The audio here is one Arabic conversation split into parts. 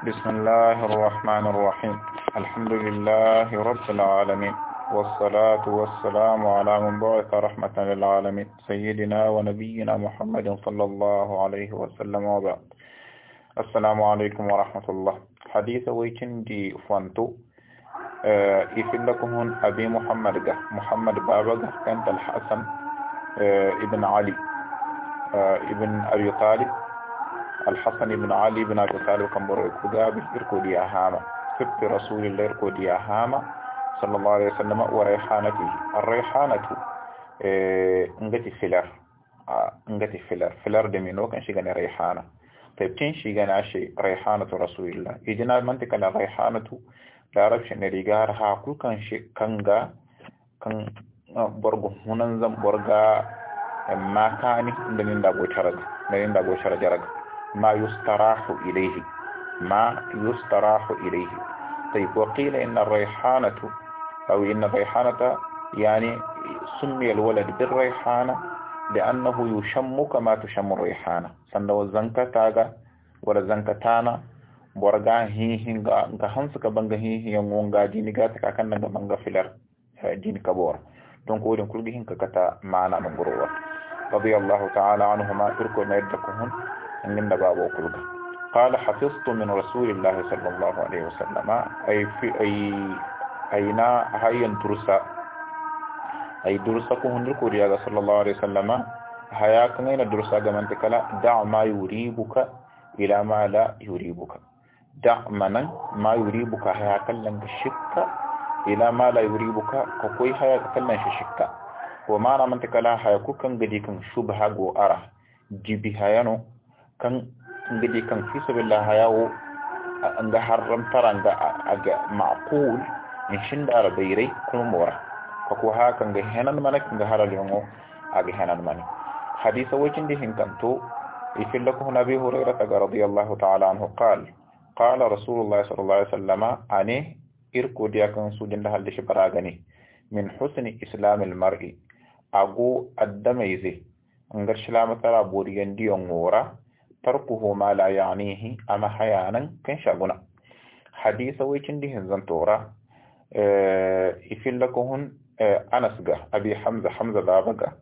بسم الله الرحمن الرحيم. الحمد لله رب العالمين. والصلاة والسلام على من بعث رحمة للعالمين. سيدنا ونبينا محمد صلى الله عليه وسلم وبعد. السلام عليكم ورحمة الله. حديث ويكن دي فانتو. آه لكم أبي محمد جه. محمد بابا كانت الحسن آه ابن علي آه ابن أبي طالب. الحسن بن علي بن أبي طالب كان برو كجابي إركو دي أهاما سبت رسول الله إركو دي أهاما صلى الله عليه وسلم وريحانته الريحانة ngati filar ngati filar filar da mino kan shiga ne raihana taibtin shiga na shi raihanatu rasulillah ijina mantika na raihanatu larabci ne rigar ha kukan shi kanga kan borgo hunan zan borga makani da ninda go charaga da ninda go charaga ما يستراح إليه ما يستراح إليه. طيب وقيل إن الريحانة أو إن الريحانة يعني سمي الولد بالريحانة لأنه يشم كما تشم الريحانة. سنو الزنكة تاغا ولا زنكة تانا ورغا هيهن غا هنسك بانغ هيهن يمون غا ديني غاتك أكن بانغ فلر ديني آه، كبور دونك ولن كل بيهن كتا معنا من رضي الله تعالى عنهما تركوا ما يدكوهن anhuma irko na yadda kuhun من بابو كلغا قال حفظت من رسول الله صلى الله عليه وسلم. أي في أي أينا هاي درسا. أي درسا كهن ركوريا صلى الله عليه وسلم. هيا كنين درسا كمان تكلا دع ما يريبك إلى ما لا يريبك. دع من ما يريبك. هيا كلن الشكة إلى ما لا يريبك. كوي هيا كلن الشكة وما من تكلا هيا كوكن بدي كن شبهة أرى. جيبي هيا kan ngidi kan fi sabilillah hayawo nga tara nga aga ma'qul in shinda ara bayrai kuma mora ko ko ha kan ga henan manak nga haral yongo aga henan mani hadisa wakin di hinkanto ifilla ko nabi hurairah radiyallahu ta'ala anhu qala qala rasulullah sallallahu alaihi wasallam ane irko dia kan sujin da halde shi baragani min husni islamil mar'i ago addamaize ngar shilama tara boriyan diyon ngora تركه ما لا يعنيه. أما حيانا كن شاقنا حديث ويشن دهن زنطورة آه، إفل لكهن آه، أنس أبي حمزة حمزة بابقة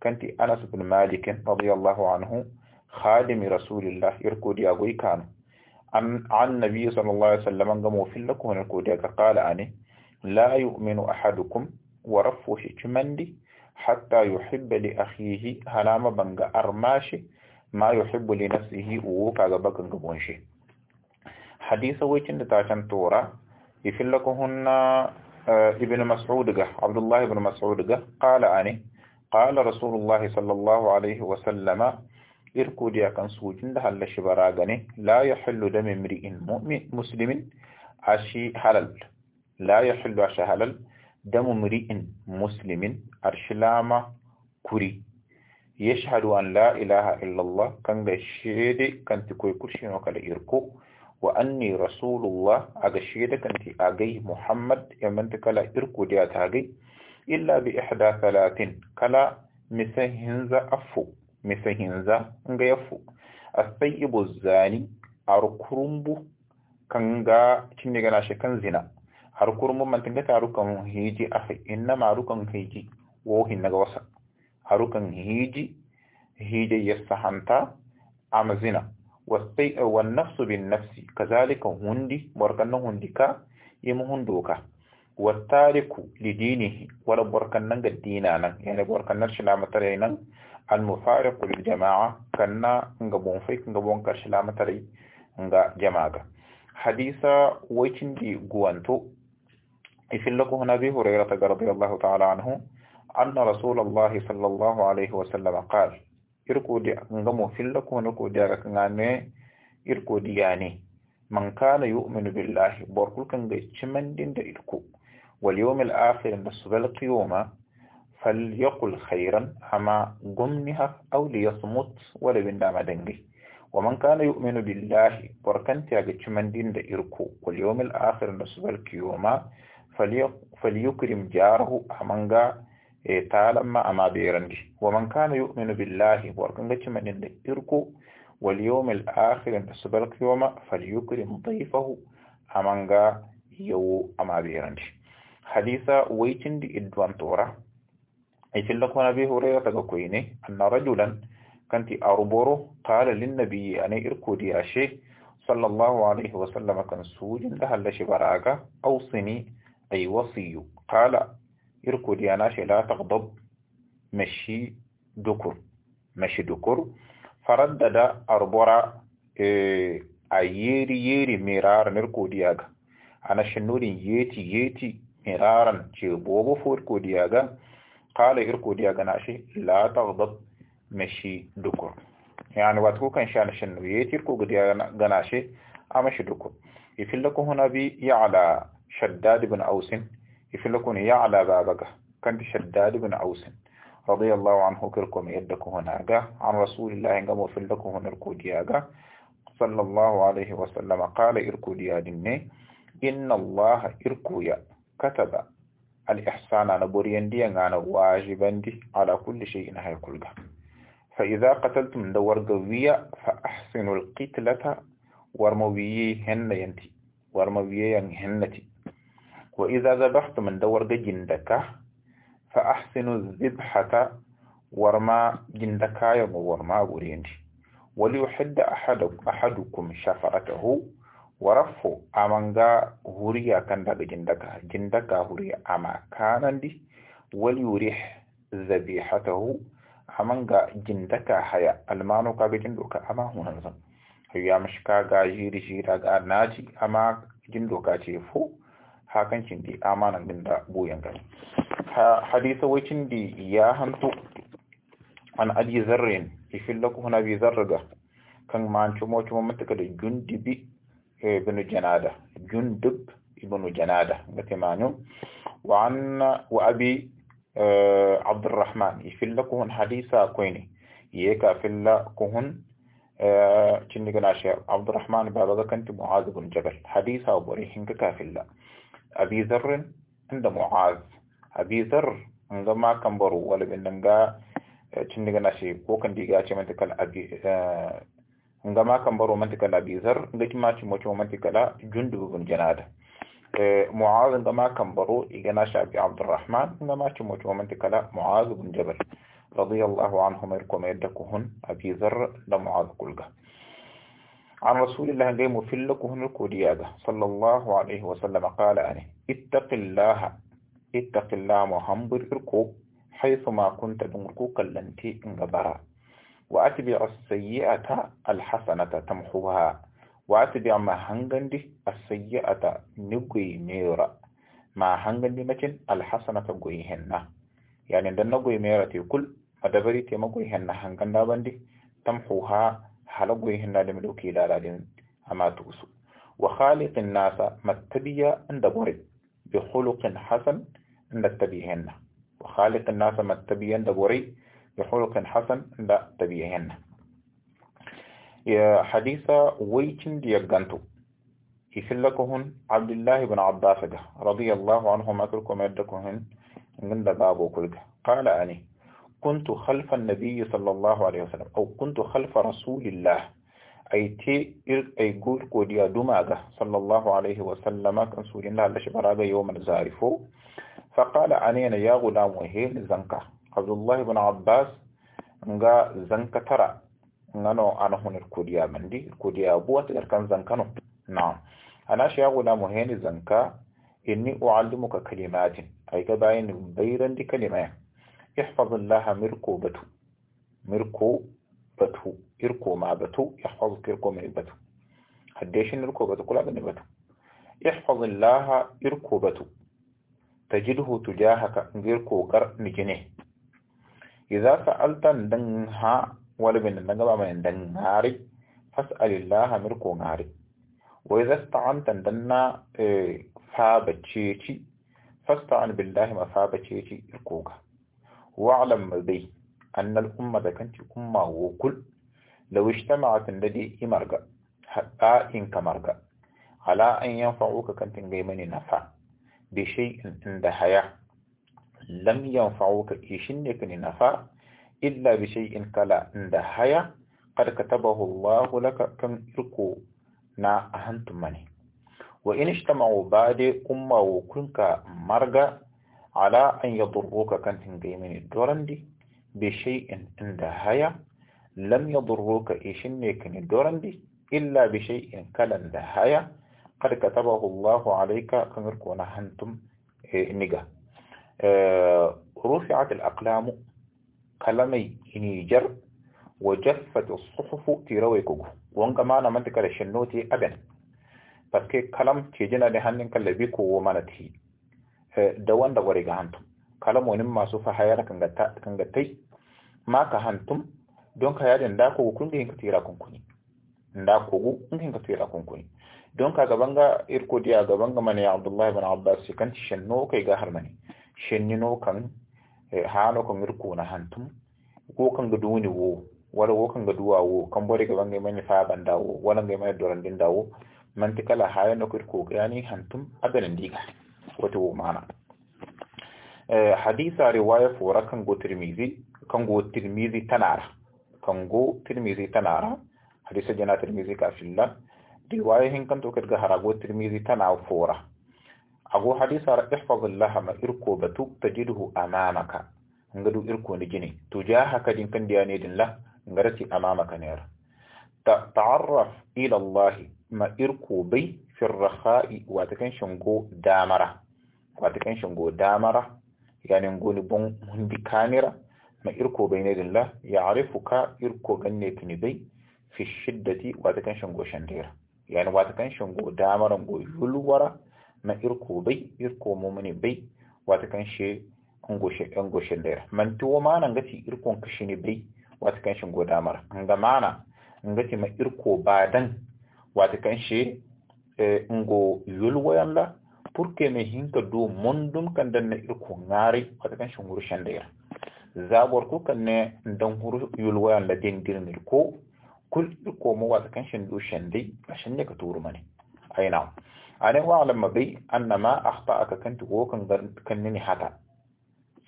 كانت أنس بن مالك رضي الله عنه خادم رسول الله يركو دياغوي كان. عن النبي صلى الله عليه وسلم قاموا في لكم يركو قال أني لا يؤمن أحدكم ورفوش كمندي حتى يحب لأخيه هلام بنغ أرماشي ما يحب لنفسه ووكا غبك غبونشي حديث ويتن تاتن تورا يفل لكهن آه، ابن مسعود عبد الله ابن مسعود قال آني قال رسول الله صلى الله عليه وسلم إركو ديا كان سوجن ده لا يحل دم امرئ مؤمن مسلم عشي حلال لا يحل اشي حلال دم امرئ مسلم أرشلاما كري يشهد أن لا إله إلا الله كان شهيد كان تكوي كل شيء وكلا إركو وأني رسول الله أجا شهيد كان تأجي محمد يمن تكلا إركو ديات هاجي إلا بإحدى ثلاث كلا مسهنزا أفو مسهنزا نغيفو الثيب الزاني أركرمبو كان غا تيني غنا شكن زنا. أركرمبو من تنجة أركم هيجي أخي إنما أركم هيجي وهي نغوصك harukan hiji hiji yastahanta amzina wasai wan nafsu bin nafsi kazalika hundi borkan hundi ka yimu hundoka wattariku lidinihi wala borkan nan ga dina nan yana borkan nan shila tare nan al mufariqu lil jama'a kanna nga bon fai nga bon kar shila tare nga jama'a أن رسول الله صلى الله عليه وسلم قال إركو دي أنغمو في لكو نكو دي أغنغاني إركو دي يعني. من كان يؤمن بالله بوركل كان چمن دين إركو. واليوم الآخر نسبل قيوما فليقل خيرا أما قمنها أو ليصمت ولا بندام دنجي ومن كان يؤمن بالله بوركن تياغ چمن دين إركو. واليوم الآخر نسبل قيوما فليكرم جاره أمانغا e talamma ama ɓerandi waman kana yuminu billahi worko gaccimaɗen ɗe irko واليوم الآخر تسبلك يوم فليكرم ضيفه. أمانغا يو أما بيرانش حديثة ويتن دي إدوان تورا. يفل لك نبي هريرة كويني أن رجلا كانت أربورو قال للنبي أنا إركو دي أشي. صلى الله عليه وسلم كان سوج لها لشي براغا. أوصني أي وصي قال إركو دي أنا لا تغضب مشي دكر مشي دكر فردد إيه diyaga ana shinnurin yeti yeti miraran ce bobo fo irko diyaga qala irko diyaga na shi la taghdab mashi dukur yani wat ko kan shan shinnu yeti irko diyaga na shi amashi dukur ifillako huna bi ya'la shaddad ibn aus ifillako ya'la babaga kan shaddad ibn aus رضي الله عنه كركم يدك هناك عن رسول الله قام في لكم هنركو دياغا صلى الله عليه وسلم قال إركو ديادني إن الله إركو يا كتب الإحسان على بريان دي أنا واجبا دي على كل شيء هاي كل فإذا قتلتم دور قوية فأحسنوا القتلة ورموية هن ينتي. ورموية هنتي wa idza zabahtum dawar ga gindaka fa ahsinu zibhata warma gindaka ya warma gurendi wali yuhidda ahadukum shafaratahu warafo amanga huriya kan daga gindaka. Gindaka huriya ama kanandi wal yurih zabihatahu amanga gindaka haya almano kaga jindoka ama hunan zan ya mishi kaga jiri jira ga na ji ama ce fo hakan cindi amanan din da buyan gani hadisa wacin di ya hantu an abi zarrin ifilla ko hona bi zarga kan man cumo cumo mataka da jundibi ibn janada jundub ibn janada ngate manu wa an wa abi عبد الرحمن يفل لكم حديثا كويني يكا فل كهن كني قنا شيء عبد الرحمن بابا كنت معاذ بن جبل حديثا وبريحن كافل أبي ذر عند معاذ. أبي ذر عند ما كان برو ولا بينما آه، جا تندق نشي وكان دي جا تمن تكل أبي آه، عند ما كان برو من تكل أبي ذر عند ما تمو تمو من تكل جند بن جناد. آه، معاذ عند ما كان برو يجنا شابي عبد الرحمن عند ما تمو تمو من تكل معاذ بن جبل. رضي الله عنهم يركم يدكهن أبي ذر لمعاذ كل عن رسول الله جاي مفلكهن الكودياغا صلى الله عليه وسلم قال أني اتق الله اتق الله محمد إركو حيث ما كنت دمركو كلنتي انغبرا وأتبع السيئة الحسنة تمحوها وأتبع ما هنغندي السيئة نقوي ميرا. ما هنغندي مكين الحسنة قويهن. يعني دن نقوي ميرا كل مدبري تيما قويهن هنغندا بندي تمحوها حلقو يهنا لم لوكي لا لدين أما توسو وخالق الناس متبيا عند بوري بخلق حسن عند تبيهن وخالق الناس متبيا عند بوري بخلق حسن عند تبيهن يا حديثة ويتن ديقانتو يسلكهن عبد الله بن عباس رضي الله عنه ما تركوا ما يدكوهن عند بابو كل قال أني كنت خلف النبي صلى الله عليه وسلم أو كنت خلف رسول الله. أي تي أي قول دماغة. صلى الله عليه وسلم كان سوري الله لشبراغ يوم الزارفو فقال عنينا يا غلام وهيل زنكا. عبد الله بن عباس ngano ana hunir kodiya mandi kodiya buwa ta kan zankano na'am ana shi ya gulamu heni zanka inni uallimuka kalimatin ay ga bayin bayran di kalimaya احفظ الله مركو بتو. مركو بتو. إركو ما بتو. يحفظ كركو من بتو. هديش كلا بني بتو. احفظ الله إركو بتو. تجده تجاهك غيركو غر نجنه إذا سألت ندنها ولا بين ندنها من ندنهاري فاسأل الله مركو غاري وإذا استعنت ندنا فابتشيتي فاستعن بالله ما فابتشيتي إركوغا واعلم بي أن الأمة كانت أمة وكل لو اجتمعت الذي إمرقا حتى إن كمرقا على أن ينفعوك كأنت غيمن نفع بشيء عند حياة. لم ينفعوك إشنك نفع إلا بشيء كلا عند حياة. qad katabahu Allah laka kan irko na ahantum mani wa in ishtama'u bade umma على أن يضروك كان تنقيمين الدوران دي بشيء اندهايا لم يضروك إيشن يكن الدورندي إلا بشيء كلا اندهايا قد كتبه الله عليك كمرك ونهنتم إيه، نجا آه رفعت الأقلام قلمي إني جر وجفت الصحف في تيرويكو وانك ما أنا منتك لشنوتي أبن. فكي قلم تيجينا لهنن كلا بيكو ومانتهي Eh, da wanda wari ga hantum. Kalamonin masu fahayar kangatai maka hantum don ka yadda da kogo kun da ka tira kunkuni. Da kogu in ka tira kunkuni. Don ka gaban ga irko diya gaban ga mani abdullahi bin abbas shi kan shi no kai ga har mani. Shi ni no kan eh, hano kan irko na hantum ko kan ga duni wo wala wo kan ga duwa wo kan bari gaban ga mani fa ban dawo wala ga mani dorandin dawo mantikala hayan da irko yani hantum agalin diga wato wo mana hadisa riwaya fura kan go tirmizi tanara. Kan go tirmizi tanara hadisa jana tirmizi ka fillah riwaya hin kan to ga harago tirmizi tana fura ago hadisa ihfazillah ma irko batu tajiduhu amamaka. Ngadu irko ni jini. Tujahaka din kan diya ne din la ngarati amamaka ne ta ta'arraf ila allah ma irko bai fi rakha'i wa ta kan shango damara. Wa ta kan shango damara yani ngoni bon hundi kamera ma irko bai ne din la ya'rifuka irko ganne kini bai fi shiddati wa ta kan shango shandira yani wa ta kan shango damaran go yulwara na irko bai irko mumuni bai wata kan shi an goshe ɗaya man tuwo mana ngati irkon kashi ne bai wata kan shi goda mara nga mana ngati ma irko badan wata kan shi ngo yulwayan la purke me hinka do mondum kan dan na irko ngari wata kan shi nguru shandera zabor ko kan ne dan huru yulwayan la den dirnir ko kul irko mo wata kan shi do shandai ashin ne ka turu mane aina ane wa'lam mabai annama akhta'aka kanti go kan kannini hata.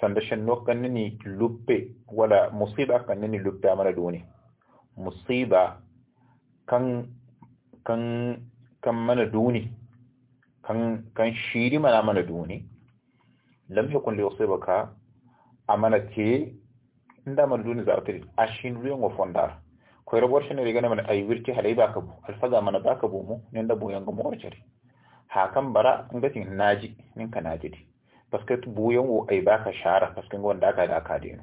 Sanda shanno kannini luppe wala musiba kannini luppe amana duni. Musiba kan kan kan mana duni. Kan kan shiri mana mana duni. Lam yakun li yusibaka amana te inda mana duni za ta ashin ruwan wa fondar ko rabor shine riga na mana ay wirti halai baka bu. Alfaga mana baka bu mu ne da bu yanga mu warcari hakan bara ngati na ji nin ka na ji di. Parce que buyan wo ay baka shara parce que wanda ka da ka dino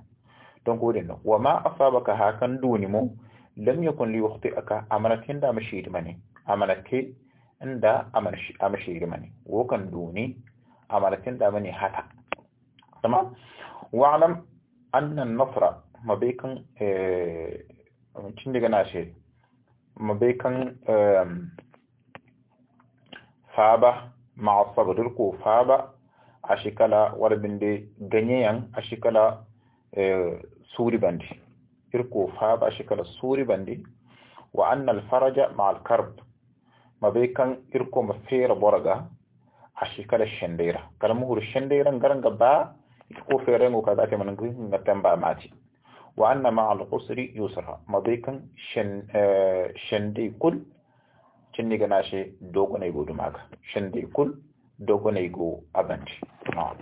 don ko dinno wa ma asabaka hakan duni mo lam yakun li waqti aka amanatin da mashi mane amanate inda amashi amashi mane wo kan duni amanatin da mane hata tamam wa alam anna an-nasra mabaykan eh cin daga nashe mabaykan faba ma'a sabr ko faba a shikala warbinde ganyeyan a shikala suri bandi irko faba a shikala suri bandi wa annal faraja ma'al karb mabekan irko mafera boraga a shikala shendera kala muhur shendera garanga ba ko fere ngo kaza te manan ga tamba mati wa anna ma'al usri yusra mabekan shen shende kul cinni gana she dogo na go dumaga shende kul dogo na go abanti na'am